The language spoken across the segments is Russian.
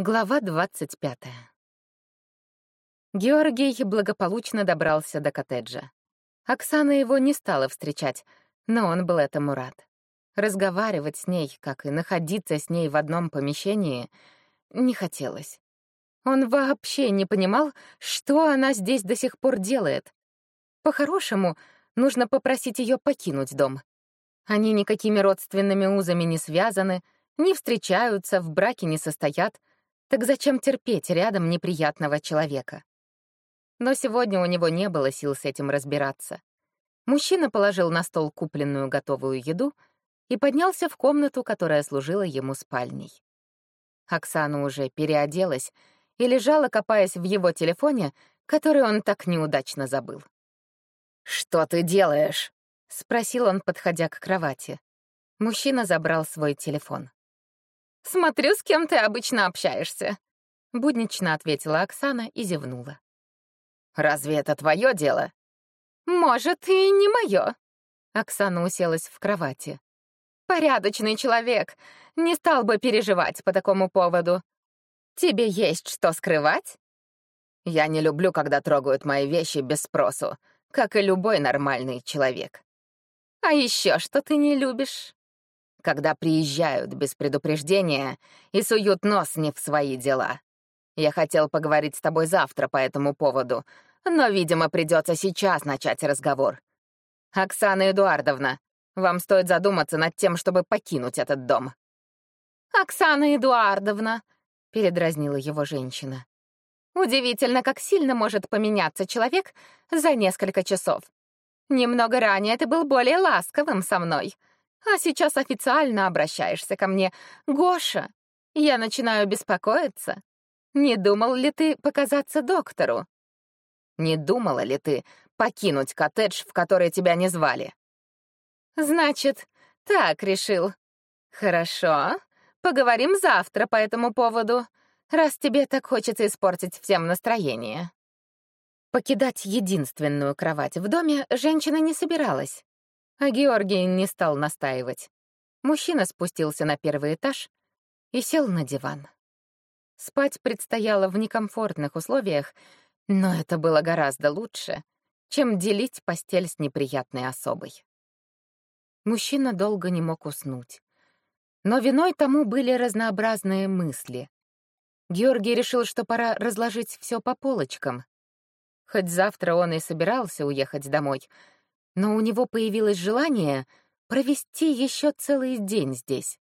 Глава двадцать пятая. Георгий благополучно добрался до коттеджа. Оксана его не стала встречать, но он был этому рад. Разговаривать с ней, как и находиться с ней в одном помещении, не хотелось. Он вообще не понимал, что она здесь до сих пор делает. По-хорошему, нужно попросить ее покинуть дом. Они никакими родственными узами не связаны, не встречаются, в браке не состоят. Так зачем терпеть рядом неприятного человека? Но сегодня у него не было сил с этим разбираться. Мужчина положил на стол купленную готовую еду и поднялся в комнату, которая служила ему спальней. Оксана уже переоделась и лежала, копаясь в его телефоне, который он так неудачно забыл. «Что ты делаешь?» — спросил он, подходя к кровати. Мужчина забрал свой телефон. «Смотрю, с кем ты обычно общаешься», — буднично ответила Оксана и зевнула. «Разве это твое дело?» «Может, и не мое». Оксана уселась в кровати. «Порядочный человек, не стал бы переживать по такому поводу. Тебе есть что скрывать?» «Я не люблю, когда трогают мои вещи без спросу, как и любой нормальный человек». «А еще что ты не любишь?» «Когда приезжают без предупреждения и суют нос не в свои дела. Я хотел поговорить с тобой завтра по этому поводу, но, видимо, придется сейчас начать разговор. Оксана Эдуардовна, вам стоит задуматься над тем, чтобы покинуть этот дом. «Оксана Эдуардовна», — передразнила его женщина. «Удивительно, как сильно может поменяться человек за несколько часов. Немного ранее ты был более ласковым со мной, а сейчас официально обращаешься ко мне. Гоша, я начинаю беспокоиться. Не думал ли ты показаться доктору?» Не думала ли ты покинуть коттедж, в который тебя не звали? Значит, так решил. Хорошо. Поговорим завтра по этому поводу, раз тебе так хочется испортить всем настроение. Покидать единственную кровать в доме женщина не собиралась, а Георгий не стал настаивать. Мужчина спустился на первый этаж и сел на диван. Спать предстояло в некомфортных условиях, но это было гораздо лучше, чем делить постель с неприятной особой. Мужчина долго не мог уснуть. Но виной тому были разнообразные мысли. Георгий решил, что пора разложить все по полочкам. Хоть завтра он и собирался уехать домой, но у него появилось желание провести еще целый день здесь.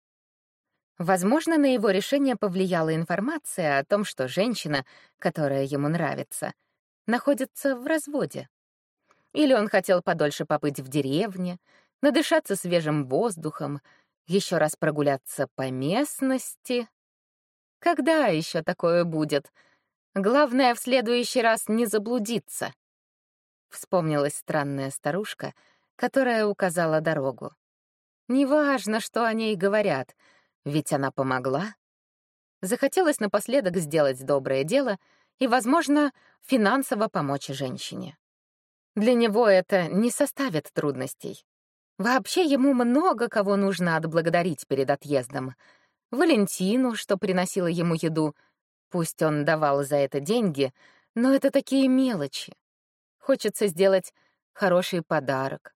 Возможно, на его решение повлияла информация о том, что женщина, которая ему нравится, находится в разводе. Или он хотел подольше побыть в деревне, надышаться свежим воздухом, еще раз прогуляться по местности. Когда еще такое будет? Главное, в следующий раз не заблудиться. Вспомнилась странная старушка, которая указала дорогу. Неважно, что о ней говорят — ведь она помогла. Захотелось напоследок сделать доброе дело и, возможно, финансово помочь женщине. Для него это не составит трудностей. Вообще ему много кого нужно отблагодарить перед отъездом. Валентину, что приносила ему еду. Пусть он давал за это деньги, но это такие мелочи. Хочется сделать хороший подарок.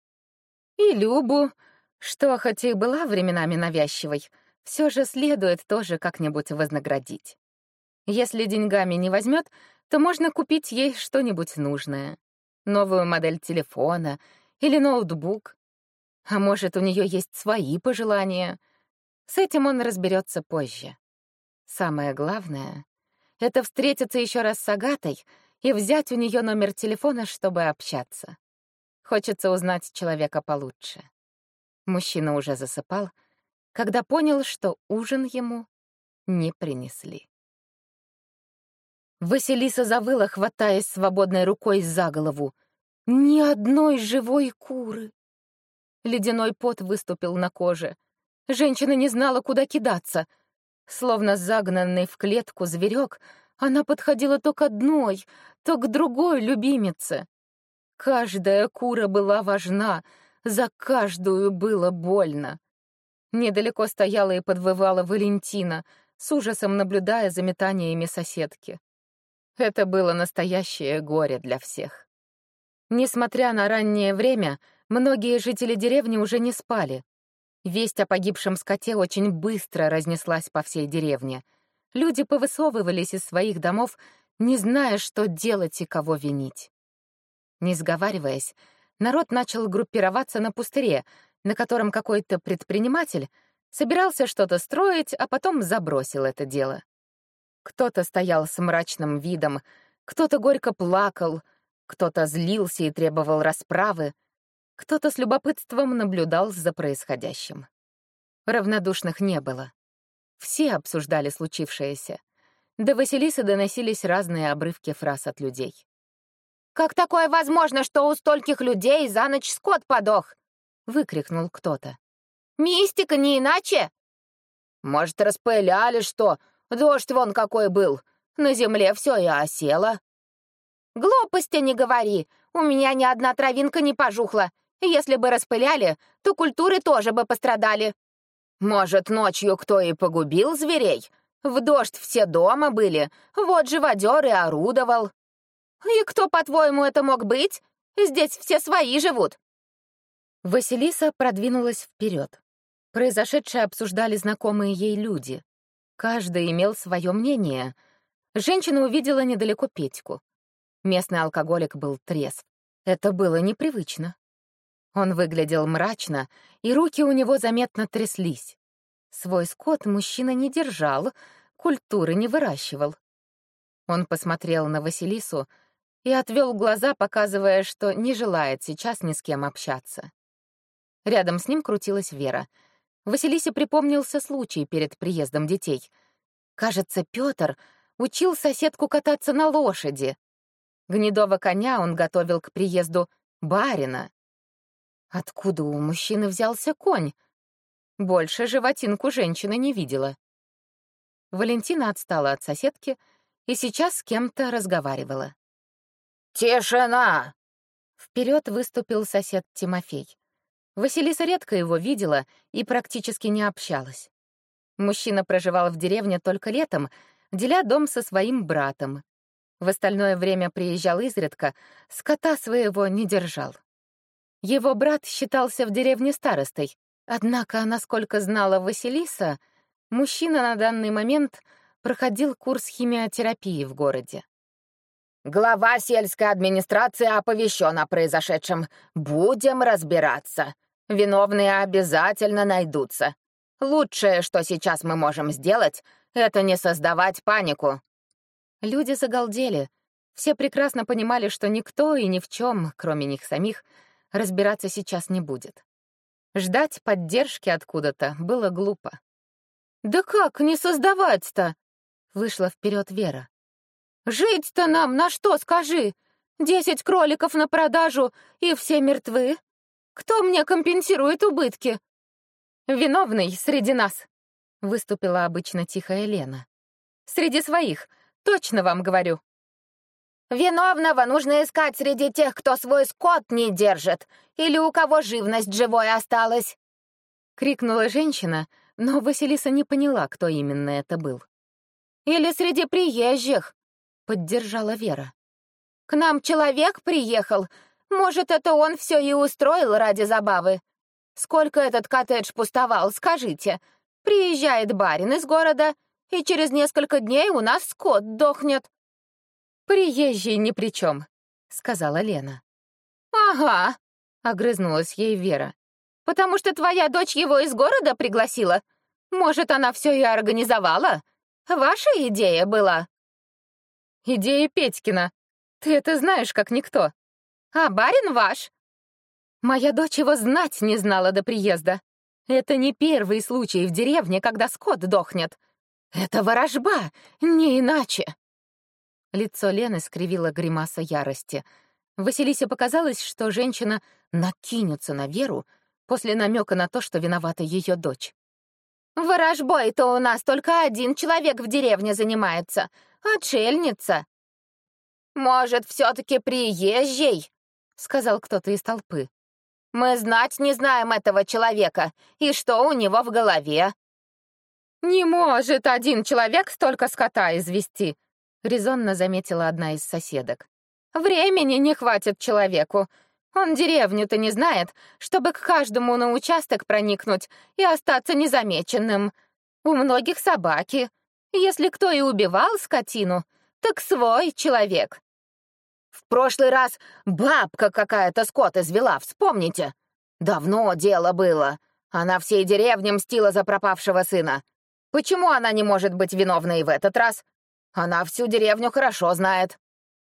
И Любу, что хоть и была временами навязчивой, все же следует тоже как-нибудь вознаградить. Если деньгами не возьмет, то можно купить ей что-нибудь нужное. Новую модель телефона или ноутбук. А может, у нее есть свои пожелания. С этим он разберется позже. Самое главное — это встретиться еще раз с Агатой и взять у нее номер телефона, чтобы общаться. Хочется узнать человека получше. Мужчина уже засыпал, когда понял, что ужин ему не принесли. Василиса завыла, хватаясь свободной рукой за голову. Ни одной живой куры. Ледяной пот выступил на коже. Женщина не знала, куда кидаться. Словно загнанный в клетку зверек, она подходила то к одной, то к другой любимице. Каждая кура была важна, за каждую было больно. Недалеко стояла и подвывала Валентина, с ужасом наблюдая за метаниями соседки. Это было настоящее горе для всех. Несмотря на раннее время, многие жители деревни уже не спали. Весть о погибшем скоте очень быстро разнеслась по всей деревне. Люди повысовывались из своих домов, не зная, что делать и кого винить. Не сговариваясь, народ начал группироваться на пустыре, на котором какой-то предприниматель собирался что-то строить, а потом забросил это дело. Кто-то стоял с мрачным видом, кто-то горько плакал, кто-то злился и требовал расправы, кто-то с любопытством наблюдал за происходящим. Равнодушных не было. Все обсуждали случившееся. До Василисы доносились разные обрывки фраз от людей. «Как такое возможно, что у стольких людей за ночь скот подох?» — выкрикнул кто-то. «Мистика, не иначе!» «Может, распыляли что? Дождь вон какой был. На земле все и осело». «Глупости не говори. У меня ни одна травинка не пожухла. Если бы распыляли, то культуры тоже бы пострадали». «Может, ночью кто и погубил зверей? В дождь все дома были, вот живодер и орудовал». «И кто, по-твоему, это мог быть? Здесь все свои живут». Василиса продвинулась вперед. Произошедшее обсуждали знакомые ей люди. Каждый имел свое мнение. Женщина увидела недалеко Петьку. Местный алкоголик был трезв. Это было непривычно. Он выглядел мрачно, и руки у него заметно тряслись. Свой скот мужчина не держал, культуры не выращивал. Он посмотрел на Василису и отвел глаза, показывая, что не желает сейчас ни с кем общаться. Рядом с ним крутилась Вера. Василисе припомнился случай перед приездом детей. Кажется, Пётр учил соседку кататься на лошади. Гнедого коня он готовил к приезду барина. Откуда у мужчины взялся конь? Больше животинку женщина не видела. Валентина отстала от соседки и сейчас с кем-то разговаривала. «Тишина!» Вперед выступил сосед Тимофей. Василиса редко его видела и практически не общалась. Мужчина проживал в деревне только летом, деля дом со своим братом. В остальное время приезжал изредка, скота своего не держал. Его брат считался в деревне старостой, однако, насколько знала Василиса, мужчина на данный момент проходил курс химиотерапии в городе. «Глава сельской администрации оповещен о произошедшем. Будем разбираться. Виновные обязательно найдутся. Лучшее, что сейчас мы можем сделать, это не создавать панику». Люди загалдели. Все прекрасно понимали, что никто и ни в чем, кроме них самих, разбираться сейчас не будет. Ждать поддержки откуда-то было глупо. «Да как не создавать-то?» — вышла вперед Вера. «Жить-то нам на что, скажи? Десять кроликов на продажу, и все мертвы. Кто мне компенсирует убытки?» «Виновный среди нас», — выступила обычно тихая Лена. «Среди своих, точно вам говорю». Виновного нужно искать среди тех, кто свой скот не держит, или у кого живность живой осталась!» — крикнула женщина, но Василиса не поняла, кто именно это был. «Или среди приезжих!» — поддержала Вера. «К нам человек приехал. Может, это он все и устроил ради забавы. Сколько этот коттедж пустовал, скажите? Приезжает барин из города, и через несколько дней у нас скот дохнет. «Приезжий ни при чем», — сказала Лена. «Ага», — огрызнулась ей Вера. «Потому что твоя дочь его из города пригласила? Может, она все и организовала? Ваша идея была?» «Идея Петькина. Ты это знаешь, как никто. А барин ваш?» «Моя дочь его знать не знала до приезда. Это не первый случай в деревне, когда скот дохнет. Это ворожба, не иначе». Лицо Лены скривило гримаса ярости. Василисе показалось, что женщина накинется на Веру после намека на то, что виновата ее дочь. «Ворожбой-то у нас только один человек в деревне занимается — отшельница». «Может, все-таки приезжий?» — сказал кто-то из толпы. «Мы знать не знаем этого человека, и что у него в голове». «Не может один человек столько скота извести», — резонно заметила одна из соседок. «Времени не хватит человеку. Он деревню-то не знает, чтобы к каждому на участок проникнуть и остаться незамеченным. У многих собаки. Если кто и убивал скотину, так свой человек. В прошлый раз бабка какая-то скот извела, вспомните. Давно дело было. Она всей деревне мстила за пропавшего сына. Почему она не может быть виновной в этот раз? Она всю деревню хорошо знает».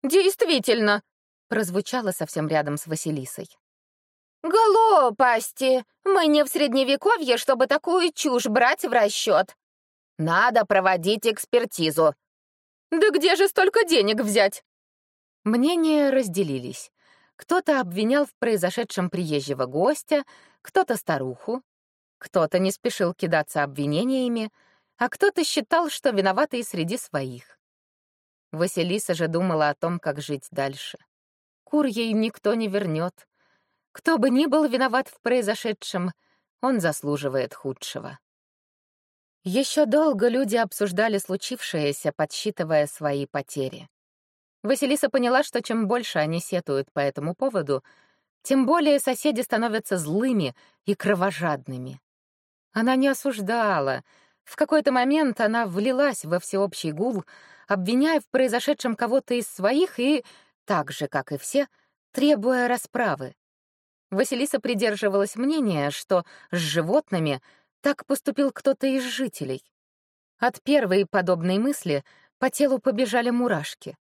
«Действительно», — прозвучало совсем рядом с Василисой. «Глупости! Мы не в Средневековье, чтобы такую чушь брать в расчет. Надо проводить экспертизу». «Да где же столько денег взять?» Мнения разделились. Кто-то обвинял в произошедшем приезжего гостя, кто-то старуху, кто-то не спешил кидаться обвинениями, а кто-то считал, что виноваты и среди своих. Василиса же думала о том, как жить дальше. Кур ей никто не вернет. Кто бы ни был виноват в произошедшем, он заслуживает худшего. Еще долго люди обсуждали случившееся, подсчитывая свои потери. Василиса поняла, что чем больше они сетуют по этому поводу, тем более соседи становятся злыми и кровожадными. Она не осуждала, в какой-то момент она влилась во всеобщий гул, обвиняя в произошедшем кого-то из своих и, так же, как и все, требуя расправы. Василиса придерживалась мнения, что с животными так поступил кто-то из жителей. От первой подобной мысли по телу побежали мурашки.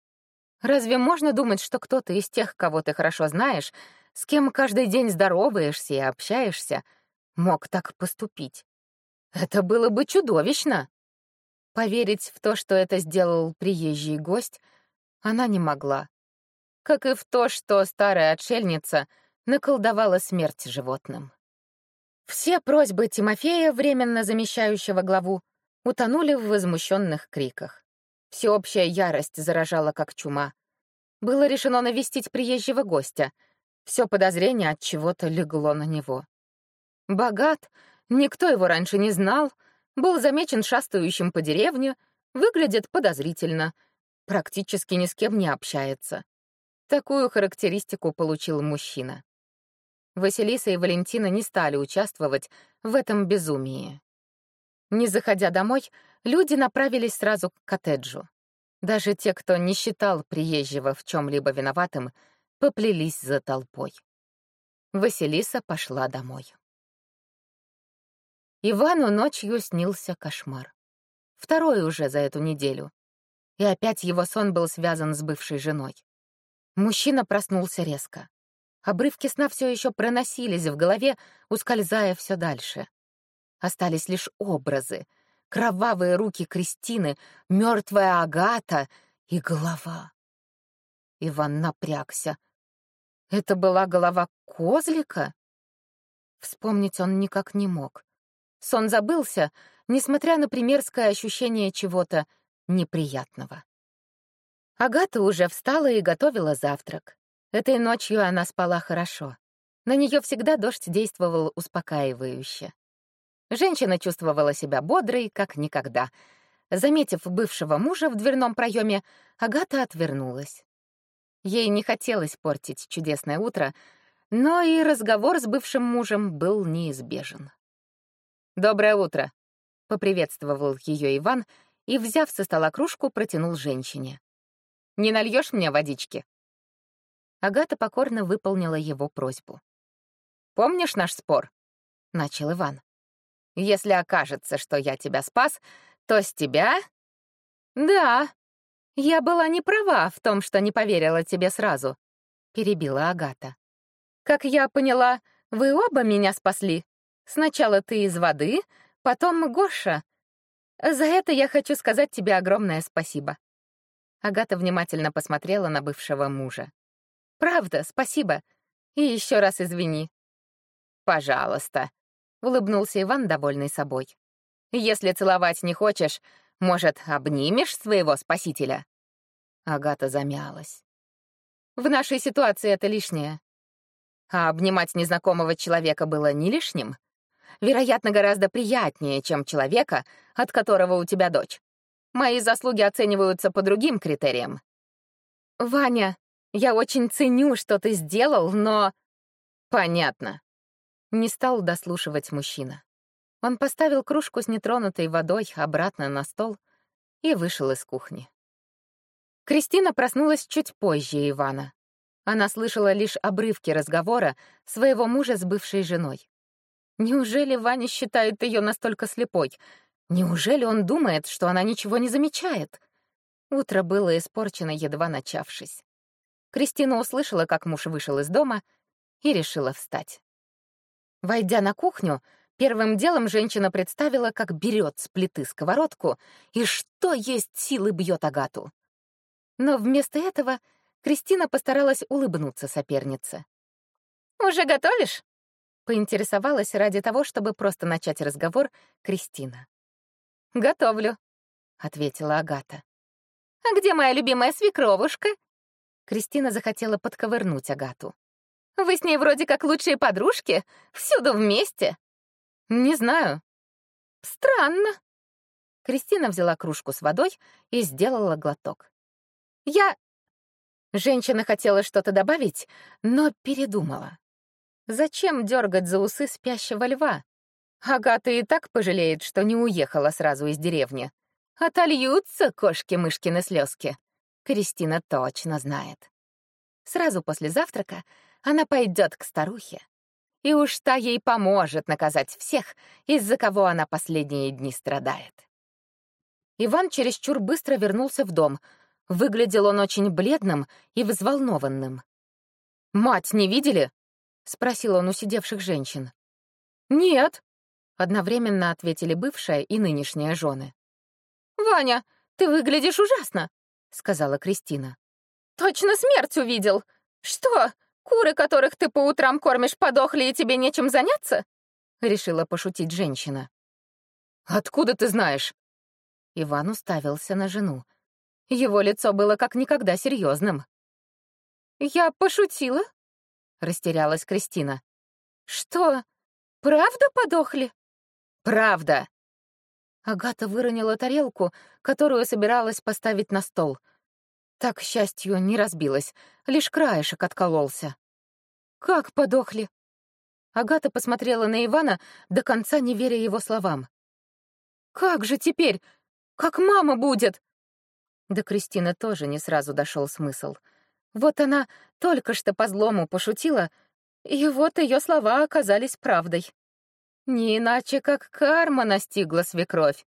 Разве можно думать, что кто-то из тех, кого ты хорошо знаешь, с кем каждый день здороваешься и общаешься, мог так поступить? Это было бы чудовищно. Поверить в то, что это сделал приезжий гость, она не могла. Как и в то, что старая отшельница наколдовала смерть животным. Все просьбы Тимофея, временно замещающего главу, утонули в возмущенных криках. Всеобщая ярость заражала как чума. Было решено навестить приезжего гостя. Все подозрение от чего-то легло на него. Богат, Никто его раньше не знал, был замечен шастающим по деревне, выглядит подозрительно, практически ни с кем не общается. Такую характеристику получил мужчина. Василиса и Валентина не стали участвовать в этом безумии. Не заходя домой, люди направились сразу к коттеджу. Даже те, кто не считал приезжего в чем-либо виноватым, поплелись за толпой. Василиса пошла домой. Ивану ночью снился кошмар. Второй уже за эту неделю. И опять его сон был связан с бывшей женой. Мужчина проснулся резко. Обрывки сна все еще проносились в голове, ускользая все дальше. Остались лишь образы. Кровавые руки Кристины, мертвая Агата и голова. Иван напрягся. Это была голова козлика? Вспомнить он никак не мог. Сон забылся, несмотря на примерское ощущение чего-то неприятного. Агата уже встала и готовила завтрак. Этой ночью она спала хорошо. На нее всегда дождь действовал успокаивающе. Женщина чувствовала себя бодрой, как никогда. Заметив бывшего мужа в дверном проеме, Агата отвернулась. Ей не хотелось портить чудесное утро, но и разговор с бывшим мужем был неизбежен. «Доброе утро», — поприветствовал ее Иван и, взяв со стола кружку, протянул женщине. «Не нальешь мне водички?» Агата покорно выполнила его просьбу. «Помнишь наш спор?» — начал Иван. «Если окажется, что я тебя спас, то с тебя...» «Да, я была не права в том, что не поверила тебе сразу», — перебила Агата. «Как я поняла, вы оба меня спасли?» Сначала ты из воды, потом Гоша. За это я хочу сказать тебе огромное спасибо». Агата внимательно посмотрела на бывшего мужа. «Правда, спасибо. И еще раз извини». «Пожалуйста», — улыбнулся Иван, довольный собой. «Если целовать не хочешь, может, обнимешь своего спасителя?» Агата замялась. «В нашей ситуации это лишнее. А обнимать незнакомого человека было не лишним?» Вероятно, гораздо приятнее, чем человека, от которого у тебя дочь. Мои заслуги оцениваются по другим критериям. Ваня, я очень ценю, что ты сделал, но... Понятно. Не стал дослушивать мужчина. Он поставил кружку с нетронутой водой обратно на стол и вышел из кухни. Кристина проснулась чуть позже Ивана. Она слышала лишь обрывки разговора своего мужа с бывшей женой. Неужели Ваня считает ее настолько слепой? Неужели он думает, что она ничего не замечает? Утро было испорчено, едва начавшись. Кристина услышала, как муж вышел из дома, и решила встать. Войдя на кухню, первым делом женщина представила, как берет с плиты сковородку и что есть силы бьет Агату. Но вместо этого Кристина постаралась улыбнуться сопернице. «Уже готовишь?» — поинтересовалась ради того, чтобы просто начать разговор Кристина. «Готовлю», — ответила Агата. «А где моя любимая свекровушка?» Кристина захотела подковырнуть Агату. «Вы с ней вроде как лучшие подружки, всюду вместе». «Не знаю». «Странно». Кристина взяла кружку с водой и сделала глоток. «Я Женщина хотела что-то добавить, но передумала. Зачем дергать за усы спящего льва? Агата и так пожалеет, что не уехала сразу из деревни. Отольются кошки-мышкины слезки. Кристина точно знает. Сразу после завтрака она пойдет к старухе. И уж та ей поможет наказать всех, из-за кого она последние дни страдает. Иван чересчур быстро вернулся в дом — Выглядел он очень бледным и взволнованным. «Мать не видели?» — спросил он у сидевших женщин. «Нет», — одновременно ответили бывшая и нынешняя жены. «Ваня, ты выглядишь ужасно», — сказала Кристина. «Точно смерть увидел! Что, куры, которых ты по утрам кормишь, подохли, и тебе нечем заняться?» — решила пошутить женщина. «Откуда ты знаешь?» Иван уставился на жену. Его лицо было как никогда серьезным. «Я пошутила?» — растерялась Кристина. «Что, правда подохли?» «Правда!» Агата выронила тарелку, которую собиралась поставить на стол. Так, к счастью, не разбилась, лишь краешек откололся. «Как подохли?» Агата посмотрела на Ивана, до конца не веря его словам. «Как же теперь? Как мама будет?» До Кристины тоже не сразу дошел смысл. Вот она только что по-злому пошутила, и вот ее слова оказались правдой. Не иначе, как карма настигла свекровь.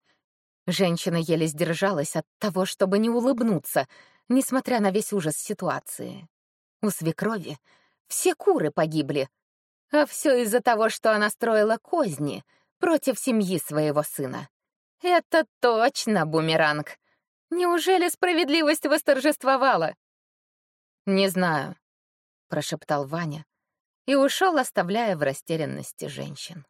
Женщина еле сдержалась от того, чтобы не улыбнуться, несмотря на весь ужас ситуации. У свекрови все куры погибли, а все из-за того, что она строила козни против семьи своего сына. Это точно бумеранг. Неужели справедливость восторжествовала? Не знаю, прошептал Ваня и ушел, оставляя в растерянности женщин.